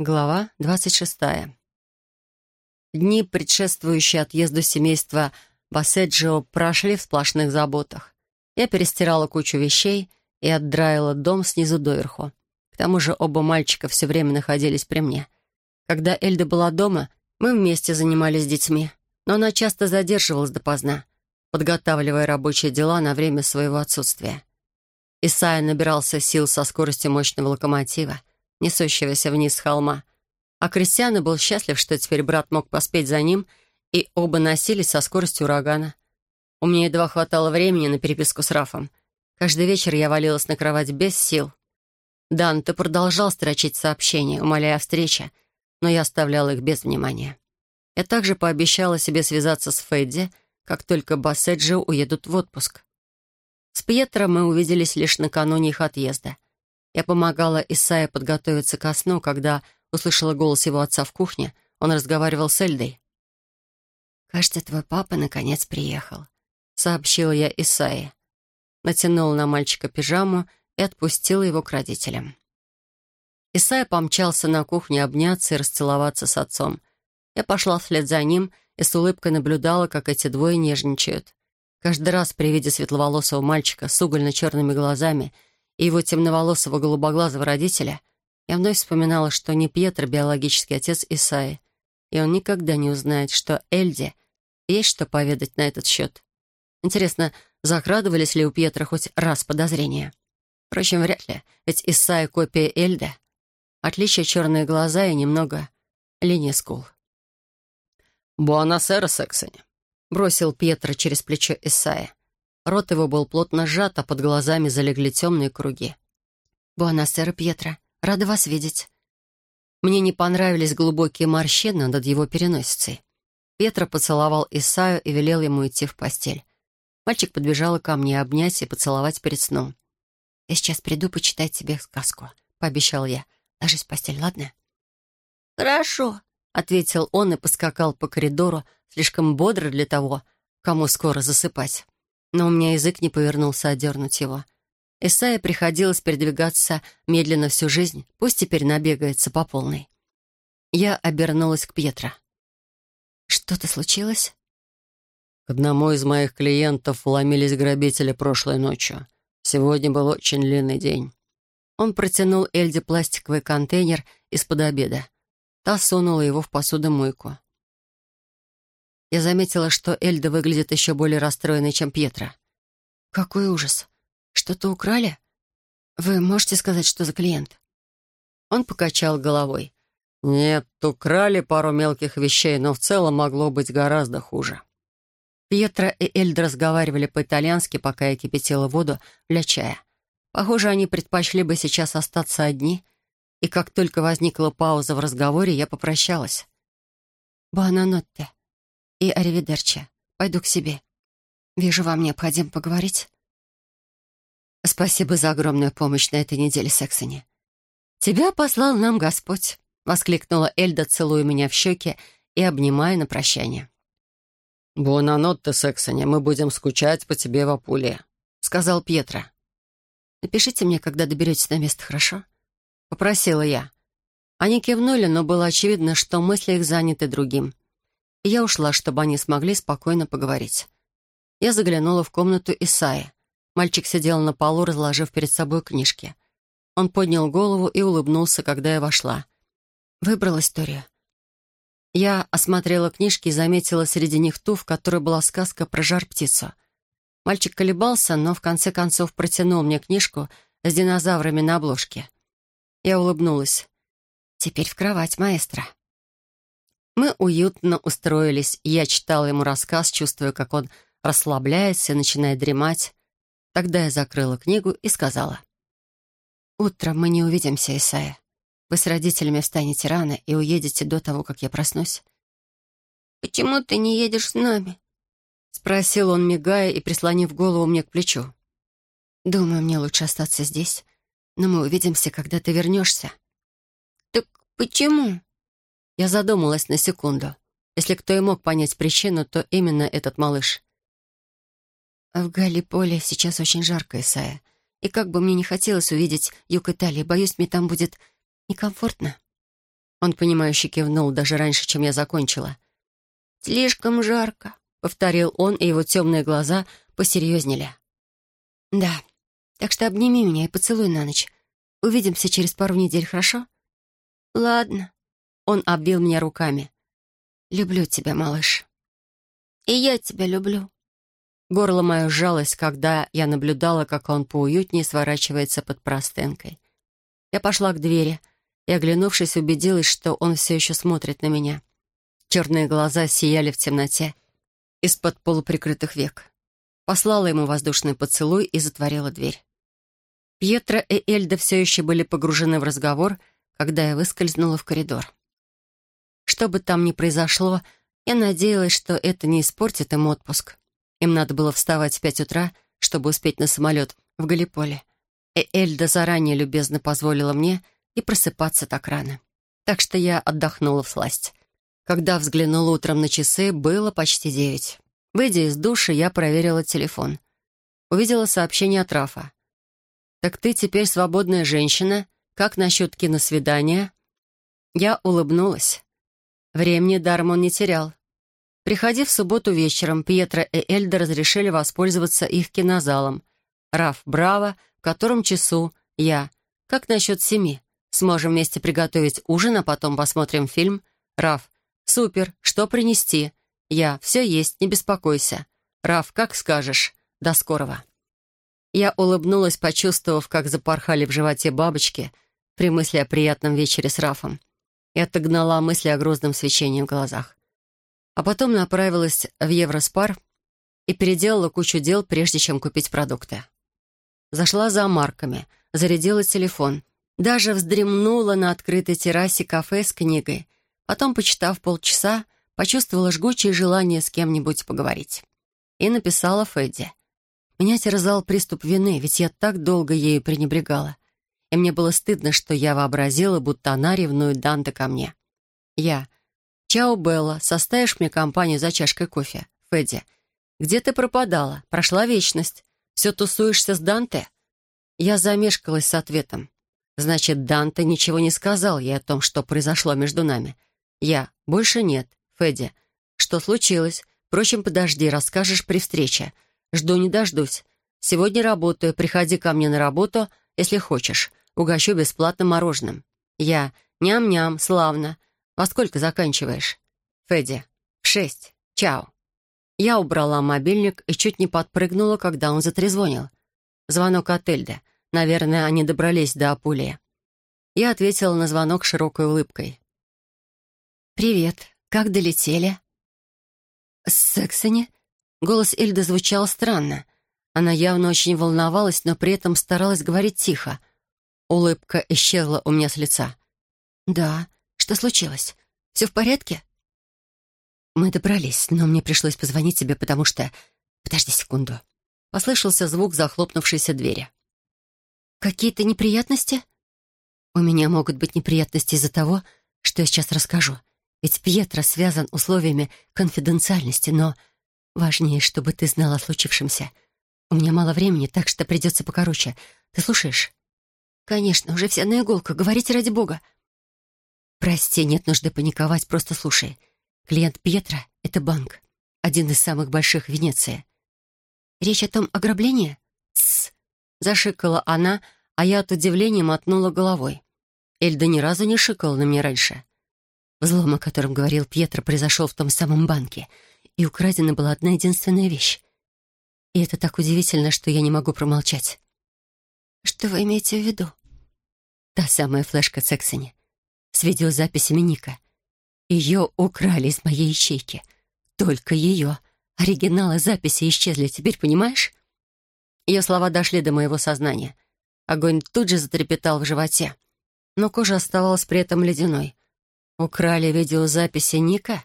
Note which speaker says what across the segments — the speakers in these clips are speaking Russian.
Speaker 1: Глава 26. Дни, предшествующие отъезду семейства Баседжио, прошли в сплошных заботах. Я перестирала кучу вещей и отдраила дом снизу доверху. К тому же оба мальчика все время находились при мне. Когда Эльда была дома, мы вместе занимались детьми, но она часто задерживалась допоздна, подготавливая рабочие дела на время своего отсутствия. Исайя набирался сил со скоростью мощного локомотива, несущегося вниз с холма. А Кристиана был счастлив, что теперь брат мог поспеть за ним, и оба носились со скоростью урагана. У меня едва хватало времени на переписку с Рафом. Каждый вечер я валилась на кровать без сил. Дан, ты продолжал строчить сообщения, умоляя о встрече, но я оставляла их без внимания. Я также пообещала себе связаться с Федди, как только Басседжио уедут в отпуск. С Пьетро мы увиделись лишь накануне их отъезда — я помогала Исае подготовиться ко сну, когда услышала голос его отца в кухне. Он разговаривал с Эльдой. «Кажется, твой папа наконец приехал», — сообщила я Исае. Натянула на мальчика пижаму и отпустила его к родителям. Исайя помчался на кухню обняться и расцеловаться с отцом. Я пошла вслед за ним и с улыбкой наблюдала, как эти двое нежничают. Каждый раз при виде светловолосого мальчика с угольно-черными глазами — и его темноволосого голубоглазого родителя, я вновь вспоминала, что не Пьетро биологический отец Исаи, и он никогда не узнает, что Эльде есть что поведать на этот счет. Интересно, закрадывались ли у Пьетра хоть раз подозрения? Впрочем, вряд ли, ведь Исаи — копия Эльды. Отличие черные глаза и немного линия скул.
Speaker 2: «Буанасера, Сексони», — бросил Пьетро через плечо Исаия. Рот его был плотно сжат, а под глазами залегли темные круги.
Speaker 1: «Буанасера, Пьетро, рада вас видеть». Мне не понравились глубокие морщины над его переносицей. Петра поцеловал Исаю и велел ему идти в постель. Мальчик подбежал ко мне обнять и поцеловать перед сном. «Я сейчас приду почитать тебе сказку», — пообещал я. «Ложись в постель, ладно?»
Speaker 3: «Хорошо», —
Speaker 1: ответил он и поскакал по коридору, слишком бодро для того, кому скоро засыпать но у меня язык не повернулся одернуть его. Исайя приходилось передвигаться медленно всю жизнь, пусть теперь набегается по полной. Я обернулась к Пьетро. «Что-то случилось?»
Speaker 2: К одному из моих клиентов вломились грабители прошлой ночью. Сегодня был очень длинный день.
Speaker 1: Он протянул Эльде пластиковый контейнер из-под обеда. Та сунула его в посудомойку. Я заметила, что Эльда выглядит еще более расстроенной, чем Пьетро. «Какой ужас! Что-то украли? Вы можете сказать, что за клиент?» Он покачал головой.
Speaker 2: «Нет, украли пару мелких вещей, но в целом могло быть гораздо хуже».
Speaker 1: Пьетро и Эльда разговаривали по-итальянски, пока я кипятила воду для чая. Похоже, они предпочли бы сейчас остаться одни, и как только возникла пауза в разговоре, я попрощалась. «Буананотте», и аривидерчи. Пойду к себе. Вижу, вам необходимо поговорить. Спасибо за огромную помощь на этой неделе, Сексони. Тебя послал нам Господь, воскликнула Эльда, целуя меня в щеки и обнимая на прощание.
Speaker 2: «Буонанотте, Сексони, мы будем скучать по тебе в Апуле», — сказал Пьетро.
Speaker 1: «Напишите мне, когда доберетесь на место, хорошо?» — попросила я. Они кивнули, но было очевидно, что мысли их заняты другим я ушла, чтобы они смогли спокойно поговорить. Я заглянула в комнату Исаи. Мальчик сидел на полу, разложив перед собой книжки. Он поднял голову и улыбнулся, когда я вошла. Выбрал историю. Я осмотрела книжки и заметила среди них ту, в которой была сказка про жар-птицу. Мальчик колебался, но в конце концов протянул мне книжку с динозаврами на обложке. Я улыбнулась. «Теперь в кровать, маэстро». Мы уютно устроились, я читала ему рассказ, чувствуя, как он расслабляется и начинает дремать. Тогда я закрыла книгу и сказала. «Утром мы не увидимся, Исайя. Вы с родителями встанете рано и уедете до того, как я проснусь».
Speaker 3: «Почему ты не едешь с нами?»
Speaker 1: — спросил он, мигая и прислонив голову мне к плечу. «Думаю, мне лучше остаться здесь, но мы увидимся, когда ты вернешься».
Speaker 3: «Так почему?»
Speaker 1: Я задумалась на секунду. Если кто и мог понять причину, то именно этот малыш. В Галиполе сейчас очень жарко, Исайя. И как бы мне не хотелось увидеть юг Италии, боюсь, мне там будет некомфортно. Он, понимающе кивнул даже раньше, чем я закончила.
Speaker 3: «Слишком жарко», —
Speaker 1: повторил он, и его темные глаза посерьезнели.
Speaker 2: «Да, так что обними меня и поцелуй на ночь. Увидимся через пару недель, хорошо?»
Speaker 3: «Ладно».
Speaker 1: Он обвил меня руками.
Speaker 2: «Люблю тебя, малыш».
Speaker 3: «И я тебя люблю».
Speaker 1: Горло мое сжалось, когда я наблюдала, как он поуютнее сворачивается под простынкой. Я пошла к двери и, оглянувшись, убедилась, что он все еще смотрит на меня. Черные глаза сияли в темноте из-под полуприкрытых век. Послала ему воздушный поцелуй и затворила дверь. Пьетро и Эльда все еще были погружены в разговор, когда я выскользнула в коридор. Что бы там ни произошло, я надеялась, что это не испортит им отпуск. Им надо было вставать в пять утра, чтобы успеть на самолет в Галиполе. И Эльда заранее любезно позволила мне и просыпаться так рано. Так что я отдохнула в сласть. Когда взглянула утром на часы, было почти девять. Выйдя из души, я проверила телефон. Увидела сообщение от Рафа. «Так ты теперь свободная женщина. Как насчет киносвидания?» Я улыбнулась. Времени даром он не терял. Приходи в субботу вечером, Пьетро и Эльда разрешили воспользоваться их кинозалом. Раф, браво, в котором часу? Я. Как насчет семи? Сможем вместе приготовить ужин, а потом посмотрим фильм? Раф. Супер, что принести? Я. Все есть, не беспокойся. Раф, как скажешь. До скорого. Я улыбнулась, почувствовав, как запорхали в животе бабочки при мысли о приятном вечере с Рафом. И отогнала мысли о грозном свечении в глазах а потом направилась в Евроспар и переделала кучу дел, прежде чем купить продукты. Зашла за марками, зарядила телефон, даже вздремнула на открытой террасе кафе с книгой. Потом, почитав полчаса, почувствовала жгучее желание с кем-нибудь поговорить. И написала Федди. Меня терзал приступ вины, ведь я так долго ею пренебрегала. И мне было стыдно, что я вообразила, будто она ревнует Данте ко мне. Я «Чао, Белла, составишь мне компанию за чашкой кофе? Федди, где ты пропадала? Прошла вечность. Все тусуешься с Данте?» Я замешкалась с ответом. «Значит, Данте ничего не сказал ей о том, что произошло между нами. Я. Больше нет. Федди. Что случилось? Впрочем, подожди, расскажешь при встрече. Жду не дождусь. Сегодня работаю. Приходи ко мне на работу, если хочешь. Угощу бесплатно мороженым. Я. Ням-ням, славно. «Во сколько заканчиваешь?» «Федди, в шесть. Чао». Я убрала мобильник и чуть не подпрыгнула, когда он затрезвонил. Звонок от Эльды. Наверное, они добрались до Апулии. Я ответила на звонок широкой улыбкой.
Speaker 2: «Привет. Как долетели?»
Speaker 1: «Сексони?» Голос Эльды звучал странно. Она явно очень волновалась, но при этом старалась говорить тихо. Улыбка исчезла у меня с лица.
Speaker 2: «Да. Что случилось? Все в порядке?»
Speaker 1: «Мы добрались, но мне пришлось позвонить тебе, потому что...» «Подожди секунду». Послышался звук захлопнувшейся двери.
Speaker 2: «Какие-то неприятности?»
Speaker 1: «У меня могут быть неприятности из-за того, что я сейчас расскажу. Ведь Пьетро связан условиями конфиденциальности, но важнее, чтобы ты знала о случившемся. У меня мало времени, так что придется покороче. Ты слушаешь?»
Speaker 2: «Конечно, уже вся на иголках. Говорите ради бога».
Speaker 1: «Прости, нет нужды паниковать, просто слушай. Клиент Пьетро — это банк, один из самых больших в Венеции».
Speaker 2: «Речь о том ограблении?»
Speaker 1: «Тссс!» — зашикала она, а я от удивления мотнула головой. Эльда ни разу не шикала на меня раньше. Взлом, о котором говорил Пьетро, произошел в том самом банке, и украдена была одна единственная вещь. И это так удивительно, что я не могу промолчать.
Speaker 2: «Что вы имеете в виду?»
Speaker 1: Та самая флешка Цексони с видеозаписями Ника. Ее украли из моей ячейки. Только ее. Оригиналы записи исчезли, теперь понимаешь? Ее слова дошли до моего сознания. Огонь тут же затрепетал в животе. Но кожа оставалась при этом ледяной. Украли видеозаписи Ника?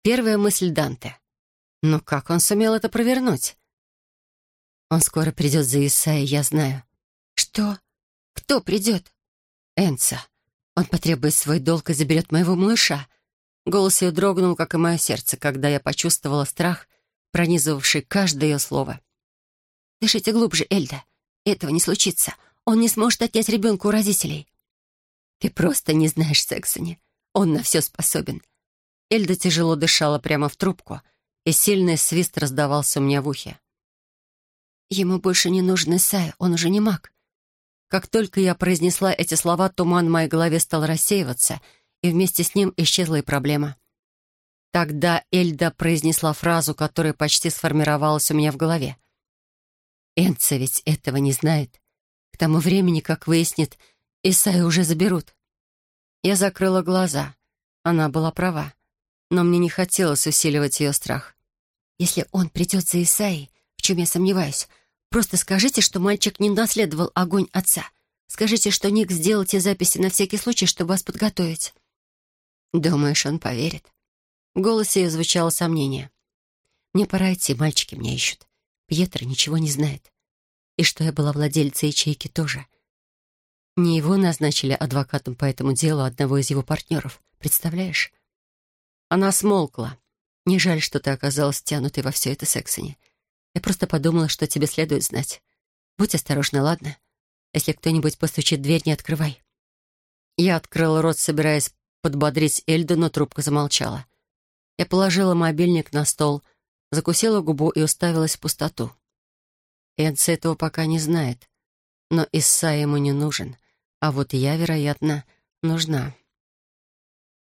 Speaker 1: Первая мысль Данте. Но как он сумел это провернуть? Он скоро придет за Исаи, я знаю.
Speaker 2: Что? Кто придет?
Speaker 1: Энца. Он потребует свой долг и заберет моего малыша. Голос ее дрогнул, как и мое сердце, когда я почувствовала страх, пронизывавший каждое ее слово.
Speaker 2: «Дышите глубже, Эльда. Этого не случится. Он не сможет отнять ребенка у родителей».
Speaker 1: «Ты просто не знаешь Сексони. Он на все способен. Эльда тяжело дышала прямо в трубку, и сильный свист раздавался у меня в ухе.
Speaker 3: Ему больше не нужен Исайя, он уже не маг.
Speaker 1: Как только я произнесла эти слова, туман в моей голове стал рассеиваться, и вместе с ним исчезла и проблема. Тогда Эльда произнесла фразу, которая почти сформировалась у меня в голове. «Энца ведь этого не знает. К тому времени, как выяснит, Исайя уже заберут». Я закрыла глаза. Она была права. Но мне не хотелось усиливать ее страх.
Speaker 3: «Если он придет за Исаией, в чем я сомневаюсь, просто скажите, что мальчик не наследовал огонь отца. Скажите, что Ник сделал те записи на всякий случай, чтобы вас подготовить».
Speaker 1: «Думаешь, он поверит?» В голосе ее звучало сомнение. «Мне пора идти, мальчики меня ищут. Пьетро ничего не знает. И что я была владельцей ячейки тоже. Не его назначили адвокатом по этому делу одного из его партнеров. Представляешь?» Она смолкла. «Не жаль, что ты оказалась тянутой во все это, Сексони. Я просто подумала, что тебе следует знать. Будь осторожна, ладно? Если кто-нибудь постучит в дверь, не открывай». Я открыла рот, собираясь подбодрить Эльду, но трубка замолчала. Я положила мобильник на стол, закусила губу и уставилась в пустоту. Энце этого пока не знает, но Исса ему не нужен, а вот я, вероятно, нужна.